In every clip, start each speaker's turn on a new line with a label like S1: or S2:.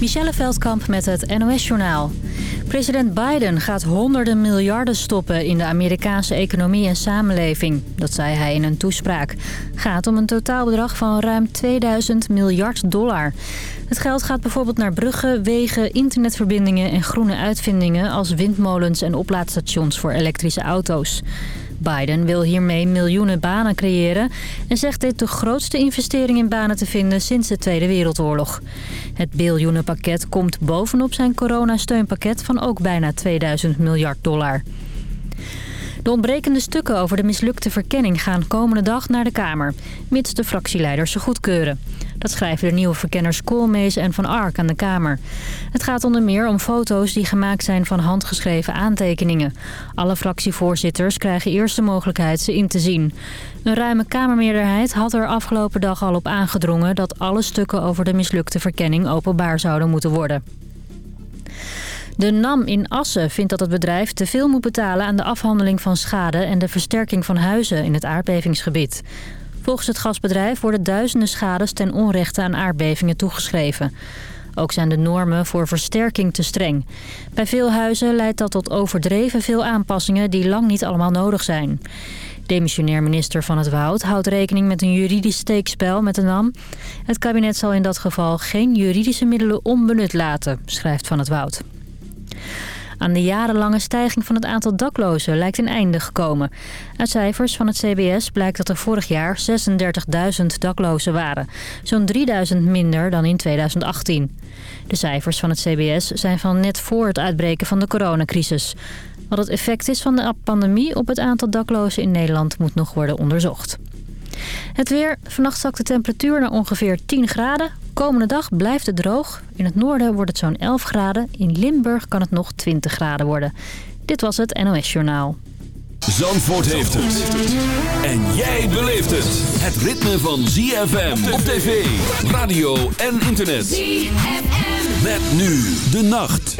S1: Michelle Veldkamp met het NOS-journaal. President Biden gaat honderden miljarden stoppen in de Amerikaanse economie en samenleving. Dat zei hij in een toespraak. Gaat om een totaalbedrag van ruim 2000 miljard dollar. Het geld gaat bijvoorbeeld naar bruggen, wegen, internetverbindingen en groene uitvindingen... als windmolens en oplaadstations voor elektrische auto's. Biden wil hiermee miljoenen banen creëren... en zegt dit de grootste investering in banen te vinden sinds de Tweede Wereldoorlog. Het biljoenenpakket komt bovenop zijn coronasteunpakket van ook bijna 2000 miljard dollar. De ontbrekende stukken over de mislukte verkenning gaan komende dag naar de Kamer, mits de fractieleiders ze goedkeuren. Dat schrijven de nieuwe verkenners Koolmees en Van Ark aan de Kamer. Het gaat onder meer om foto's die gemaakt zijn van handgeschreven aantekeningen. Alle fractievoorzitters krijgen eerst de mogelijkheid ze in te zien. Een ruime Kamermeerderheid had er afgelopen dag al op aangedrongen... dat alle stukken over de mislukte verkenning openbaar zouden moeten worden. De NAM in Assen vindt dat het bedrijf te veel moet betalen aan de afhandeling van schade en de versterking van huizen in het aardbevingsgebied. Volgens het gasbedrijf worden duizenden schades ten onrechte aan aardbevingen toegeschreven. Ook zijn de normen voor versterking te streng. Bij veel huizen leidt dat tot overdreven veel aanpassingen die lang niet allemaal nodig zijn. Demissionair minister Van het Woud houdt rekening met een juridisch steekspel met de NAM. Het kabinet zal in dat geval geen juridische middelen onbenut laten, schrijft Van het Woud. Aan de jarenlange stijging van het aantal daklozen lijkt een einde gekomen. Uit cijfers van het CBS blijkt dat er vorig jaar 36.000 daklozen waren. Zo'n 3.000 minder dan in 2018. De cijfers van het CBS zijn van net voor het uitbreken van de coronacrisis. Wat het effect is van de pandemie op het aantal daklozen in Nederland moet nog worden onderzocht. Het weer. Vannacht zakt de temperatuur naar ongeveer 10 graden. Komende dag blijft het droog. In het noorden wordt het zo'n 11 graden. In Limburg kan het nog 20 graden worden. Dit was het NOS Journaal.
S2: Zandvoort heeft het. En jij beleeft het. Het ritme van ZFM op tv, radio en internet. ZFM. Met nu de nacht.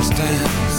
S3: Let's dance.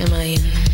S3: am I in?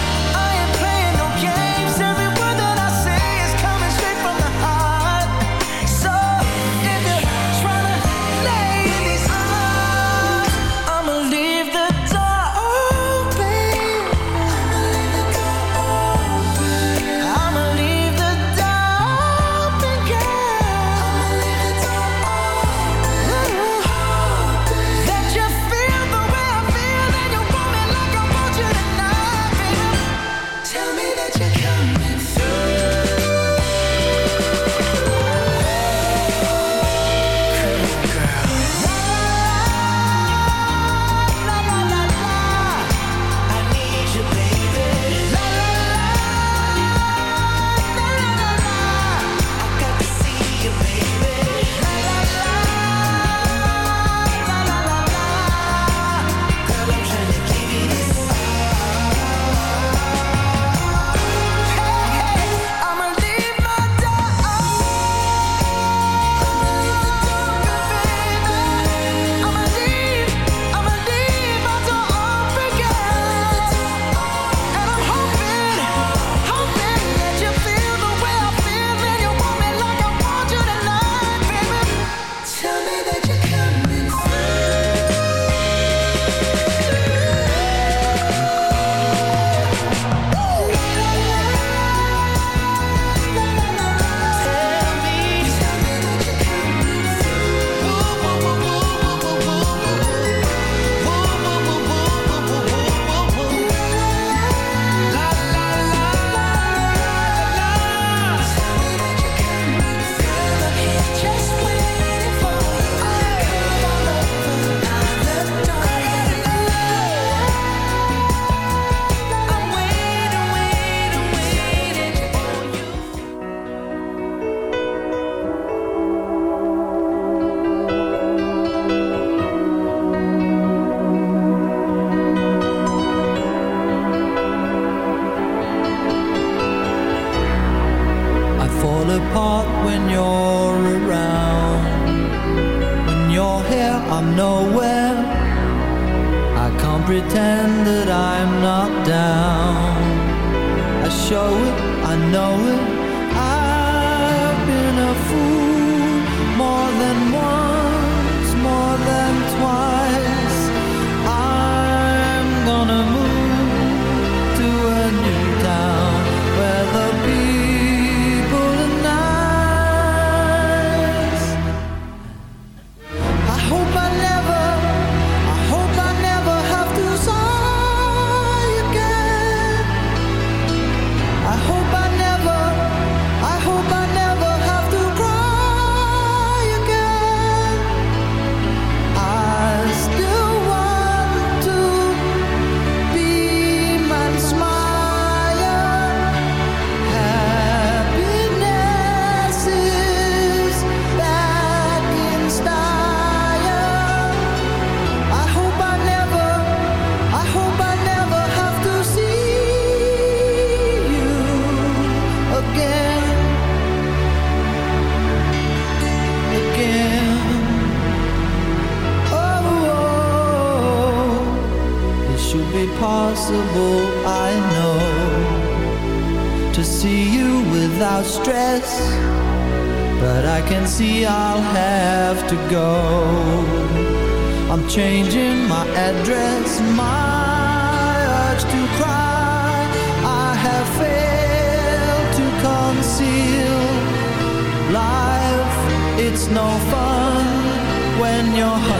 S4: no fun when you're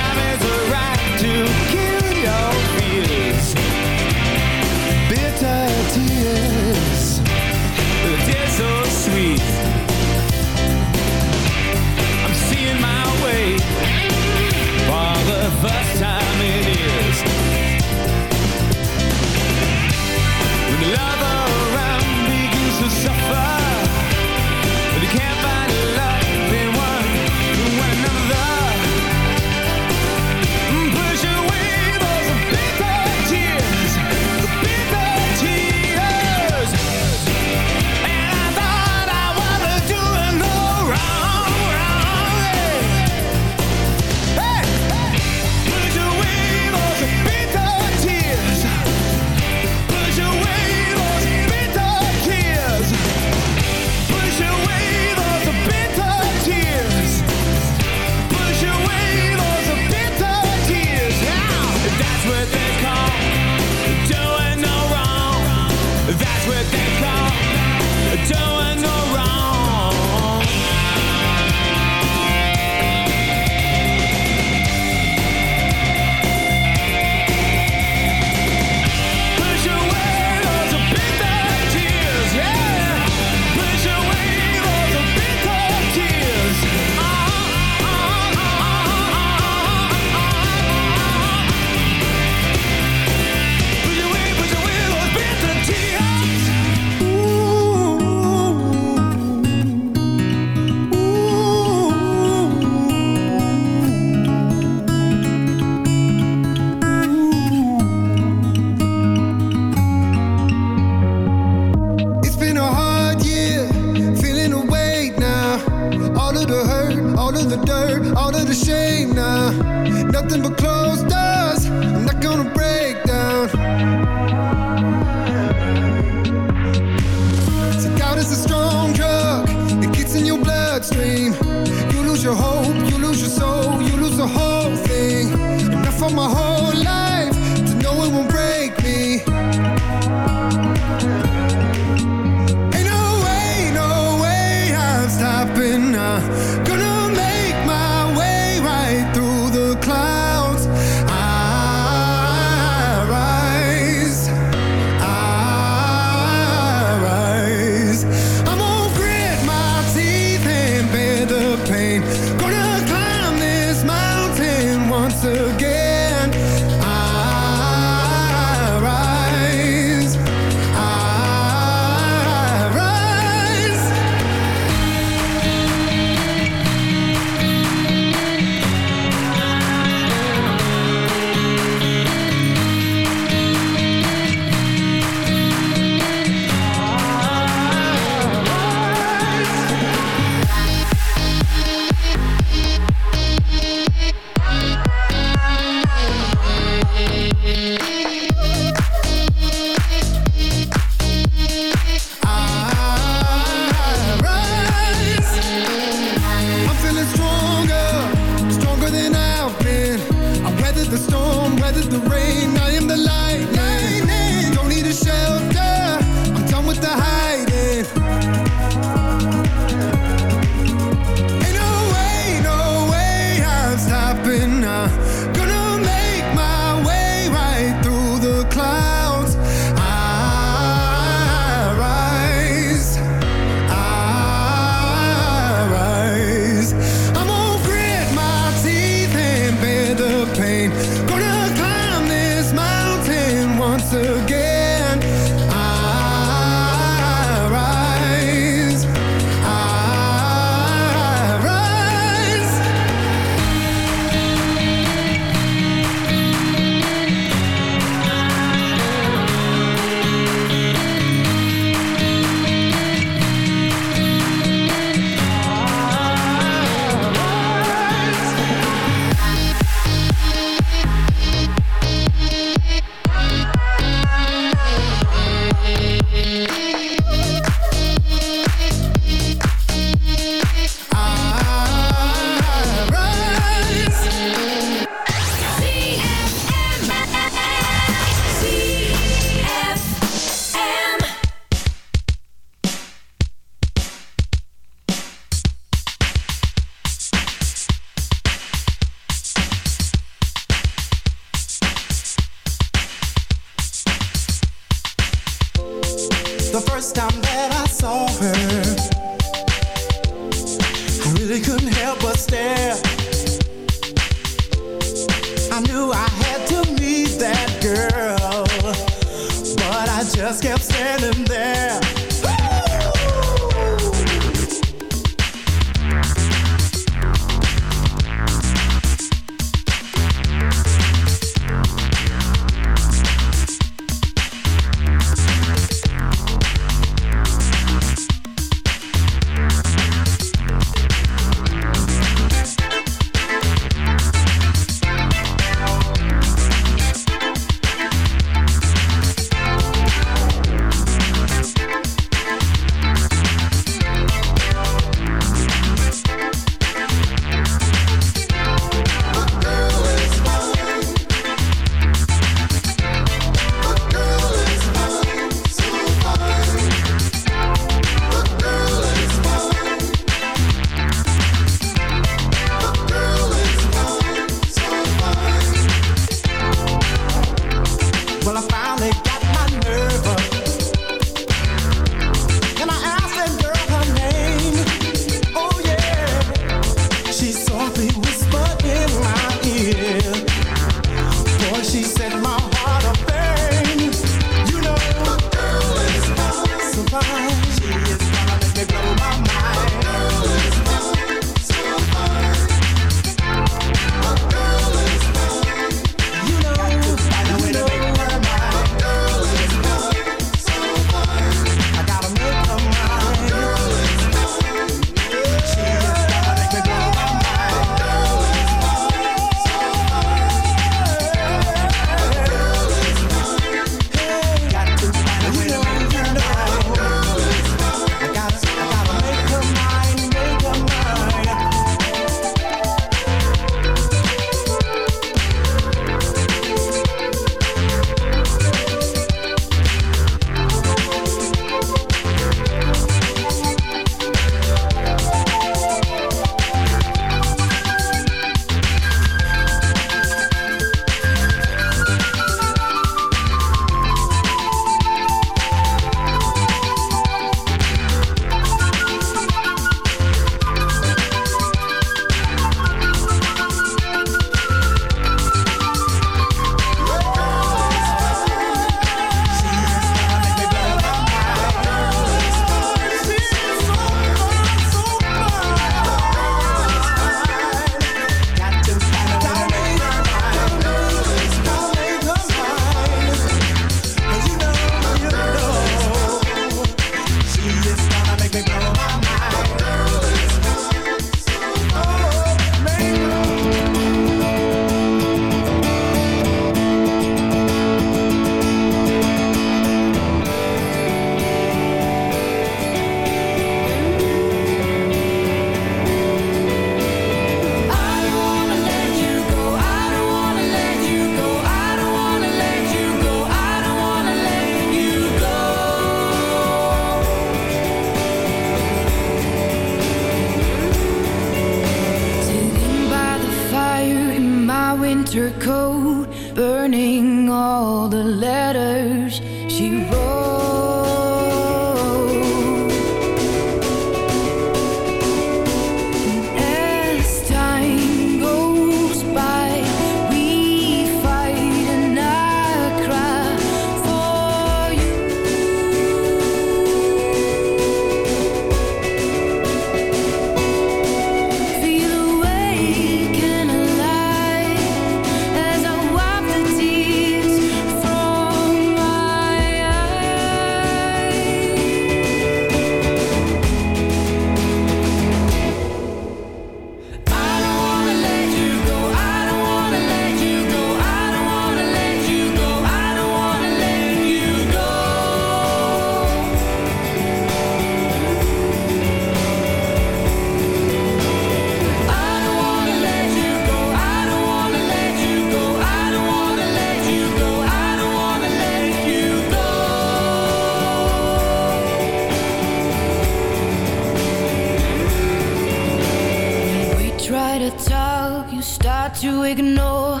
S4: talk, you start to ignore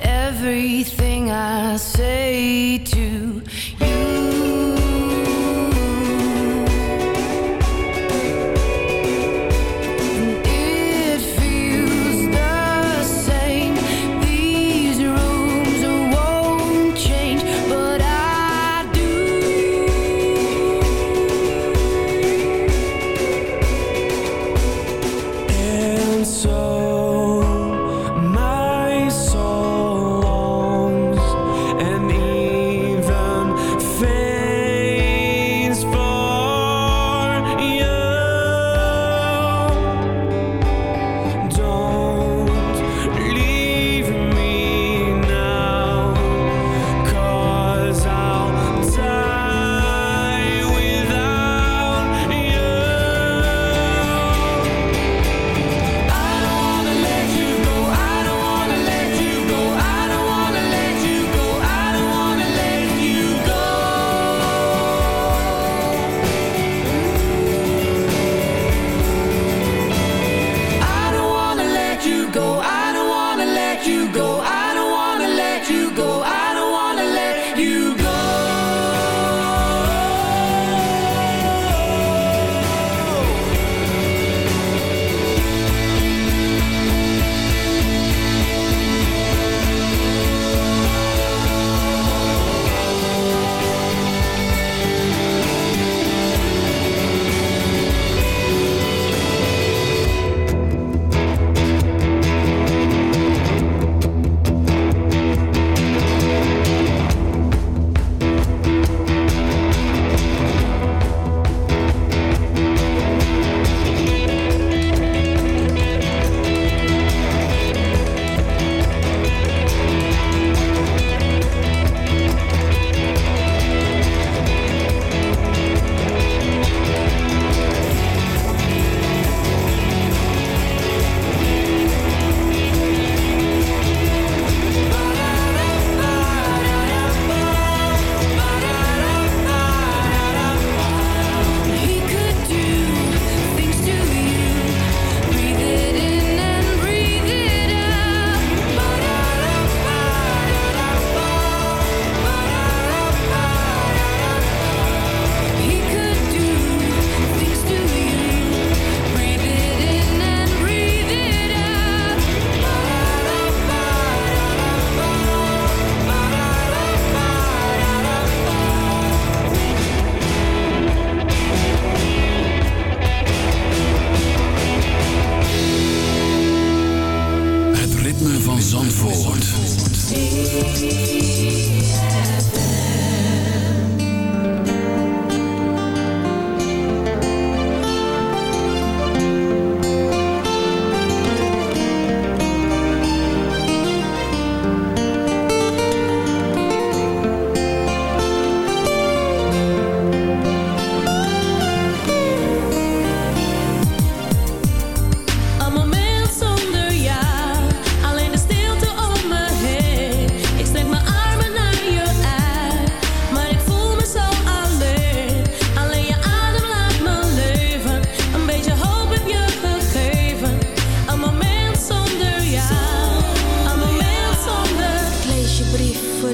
S4: everything I say to you.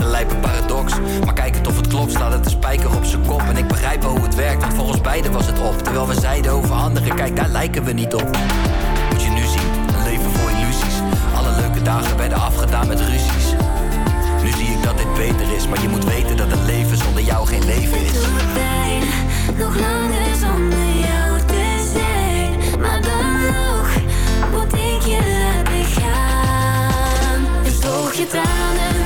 S5: een lijpe paradox. Maar kijk het of het klopt, staat het een spijker op zijn kop. En ik begrijp wel hoe het werkt, want voor ons beiden was het op. Terwijl we zeiden over anderen, kijk daar lijken we niet op. Moet je nu zien, een leven vol illusies. Alle leuke dagen werden afgedaan met ruzies. Nu zie ik dat dit beter is, maar je moet weten dat een leven zonder jou geen leven is.
S4: Pijn, nog langer zonder jou te zijn. Maar dan nog moet ik je laten gaan. Dus droog je tranen,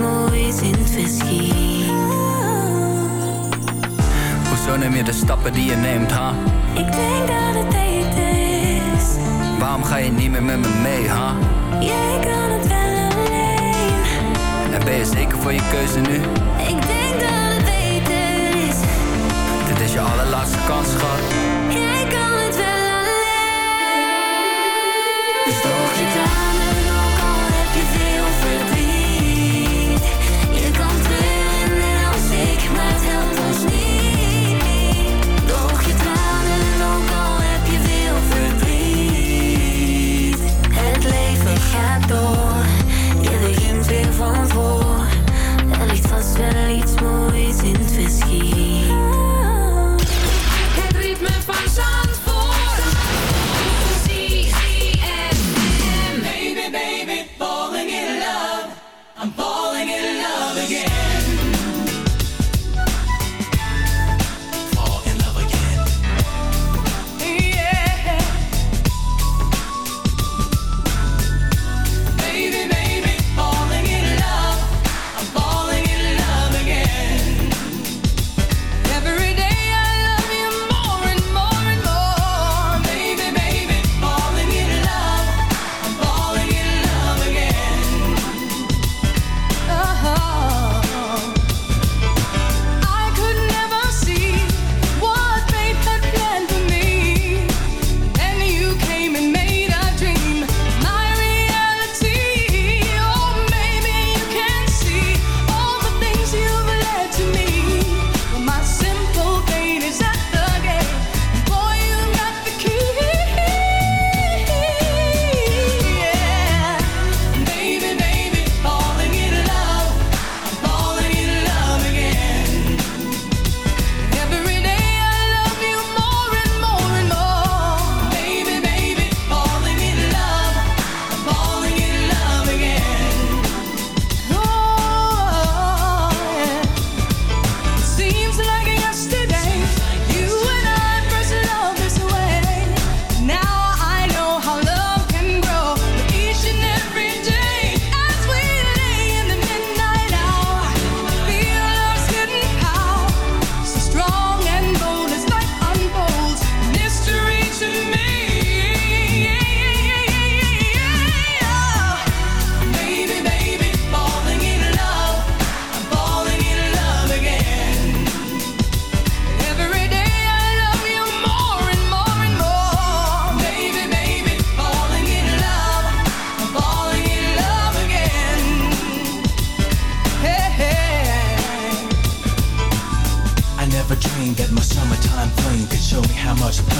S4: moois in het verschiet.
S5: Hoezo neem je de stappen die je neemt, ha?
S4: Ik denk dat het beter is.
S5: Waarom ga je niet meer met me mee, ha?
S4: Jij kan het wel alleen.
S5: En ben je zeker voor je keuze nu?
S4: Ik denk dat het beter is.
S5: Dit is je allerlaatste kans, schat.
S4: Van voor. Er ligt vast wel iets moois in het verschiet.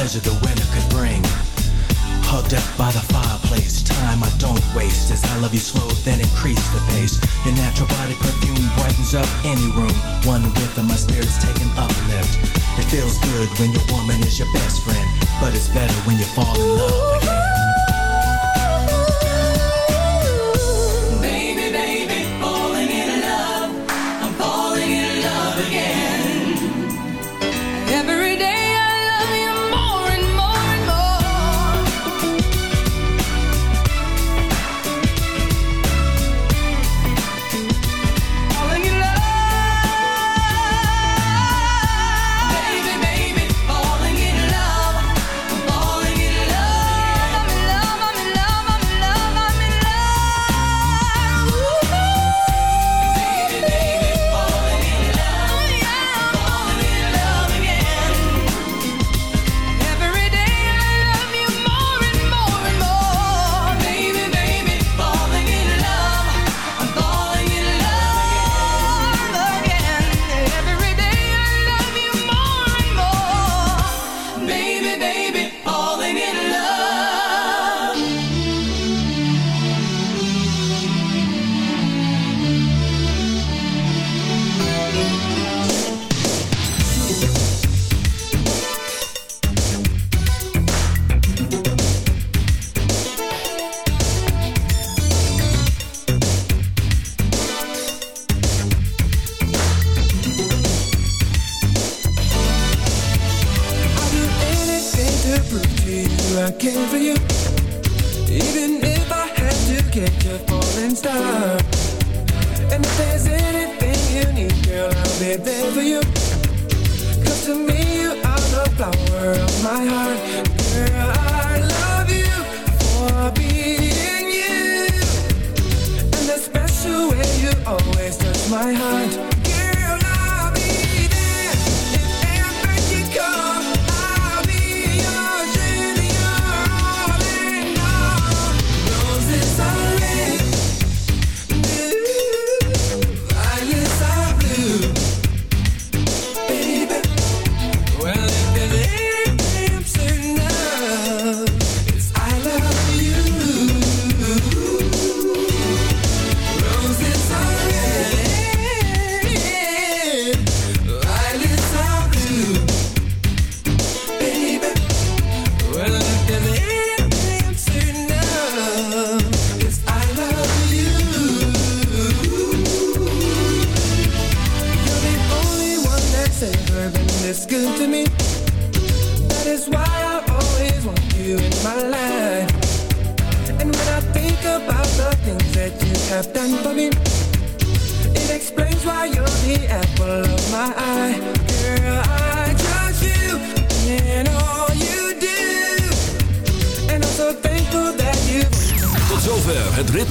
S6: Pleasure the winter could bring. Hugged up by the fireplace, time I don't waste. As I love you slow, then increase the pace. Your natural body perfume brightens up any room. One whiff and my spirit's taking uplift. It feels good when your woman is your best friend, but it's better when you fall in love again.
S7: I
S8: can for you. Even if I had to catch a falling star. And if there's anything you need, girl, I'll be there for you. Cause to me, you are the flower of my heart. Girl, I love you for being you. And the special way you always touch my heart.